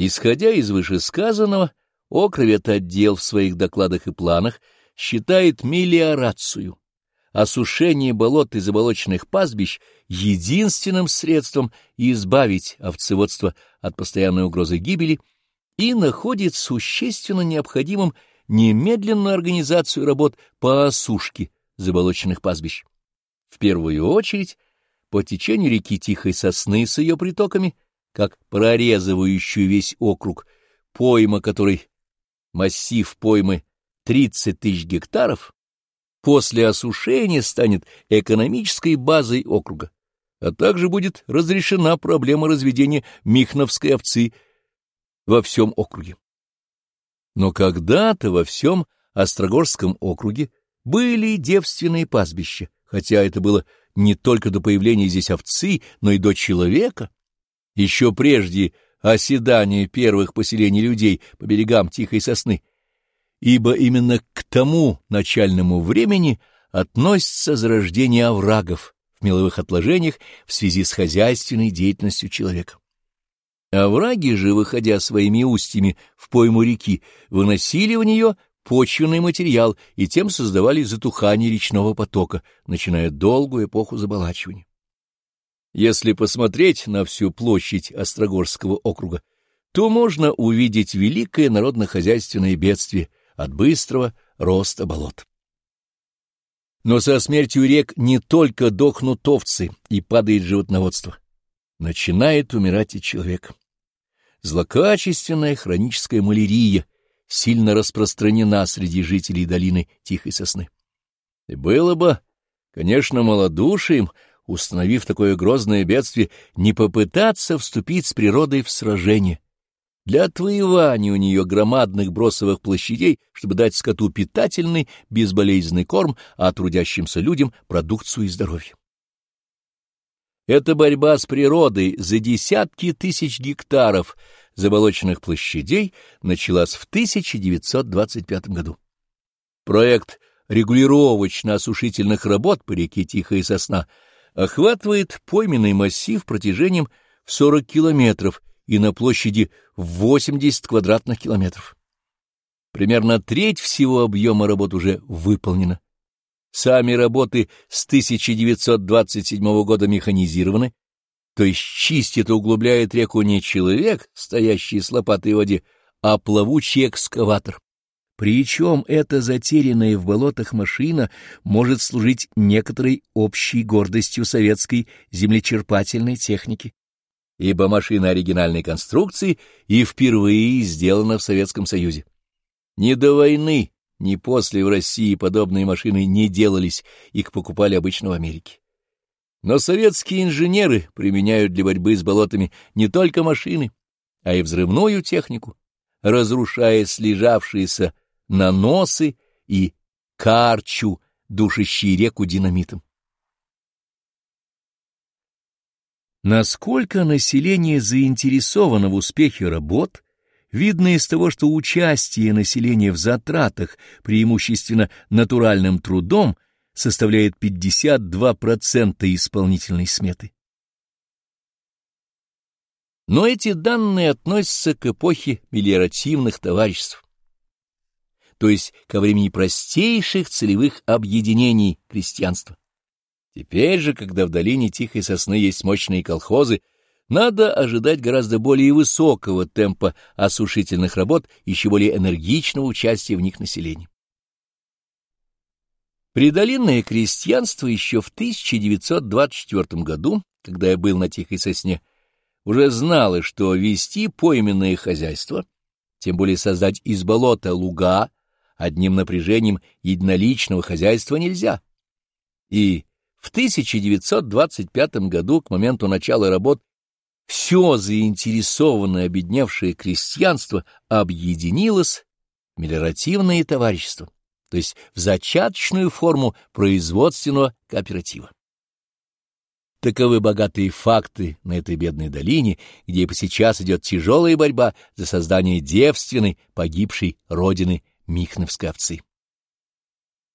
Исходя из вышесказанного, отдел в своих докладах и планах считает мелиорацию, осушение болот и заболоченных пастбищ единственным средством избавить овцеводство от постоянной угрозы гибели и находит существенно необходимым немедленную организацию работ по осушке заболоченных пастбищ. В первую очередь по течению реки Тихой Сосны с ее притоками, как прорезывающую весь округ, пойма которой массив поймы 30 тысяч гектаров, после осушения станет экономической базой округа, а также будет разрешена проблема разведения михновской овцы во всем округе. Но когда-то во всем Острогорском округе были девственные пастбища, хотя это было не только до появления здесь овцы, но и до человека. Еще прежде оседания первых поселений людей по берегам Тихой Сосны, ибо именно к тому начальному времени относится зарождение оврагов в меловых отложениях в связи с хозяйственной деятельностью человека. Овраги же, выходя своими устьями в пойму реки, выносили в нее почвенный материал и тем создавали затухание речного потока, начиная долгую эпоху заболачивания. Если посмотреть на всю площадь Острогорского округа, то можно увидеть великое народно-хозяйственное бедствие от быстрого роста болот. Но со смертью рек не только дохнут овцы и падает животноводство. Начинает умирать и человек. Злокачественная хроническая малярия сильно распространена среди жителей долины Тихой Сосны. И было бы, конечно, малодушием установив такое грозное бедствие, не попытаться вступить с природой в сражение. Для отвоевания у нее громадных бросовых площадей, чтобы дать скоту питательный, безболезненный корм, а трудящимся людям — продукцию и здоровье. Эта борьба с природой за десятки тысяч гектаров заболоченных площадей началась в 1925 году. Проект регулировочно-осушительных работ по реке Тихая Сосна — охватывает пойменный массив протяжением в 40 километров и на площади в 80 квадратных километров. Примерно треть всего объема работ уже выполнена. Сами работы с 1927 года механизированы, то есть чистит и углубляет реку не человек, стоящий с лопатой в воде, а плавучий экскаватор. Причем эта затерянная в болотах машина может служить некоторой общей гордостью советской землечерпательной техники, ибо машина оригинальной конструкции и впервые сделана в Советском Союзе. Ни до войны, ни после в России подобные машины не делались, их покупали обычно в Америке. Но советские инженеры применяют для борьбы с болотами не только машины, а и взрывную технику, разрушая слежавшиеся наносы и карчу, душащие реку динамитом. Насколько население заинтересовано в успехе работ, видно из того, что участие населения в затратах, преимущественно натуральным трудом, составляет 52% исполнительной сметы. Но эти данные относятся к эпохе мелиоративных товариществ то есть ко времени простейших целевых объединений крестьянства. Теперь же, когда в долине Тихой Сосны есть мощные колхозы, надо ожидать гораздо более высокого темпа осушительных работ, еще более энергичного участия в них населения. Придолинное крестьянство еще в 1924 году, когда я был на Тихой Сосне, уже знало, что вести пойменное хозяйство, тем более создать из болота луга, одним напряжением единоличного хозяйства нельзя. И в 1925 году, к моменту начала работ, все заинтересованное обедневшее крестьянство объединилось в мелиоративное товарищество, то есть в зачаточную форму производственного кооператива. Таковы богатые факты на этой бедной долине, где и по сейчас идет тяжелая борьба за создание девственной, погибшей родины Михновской овцы.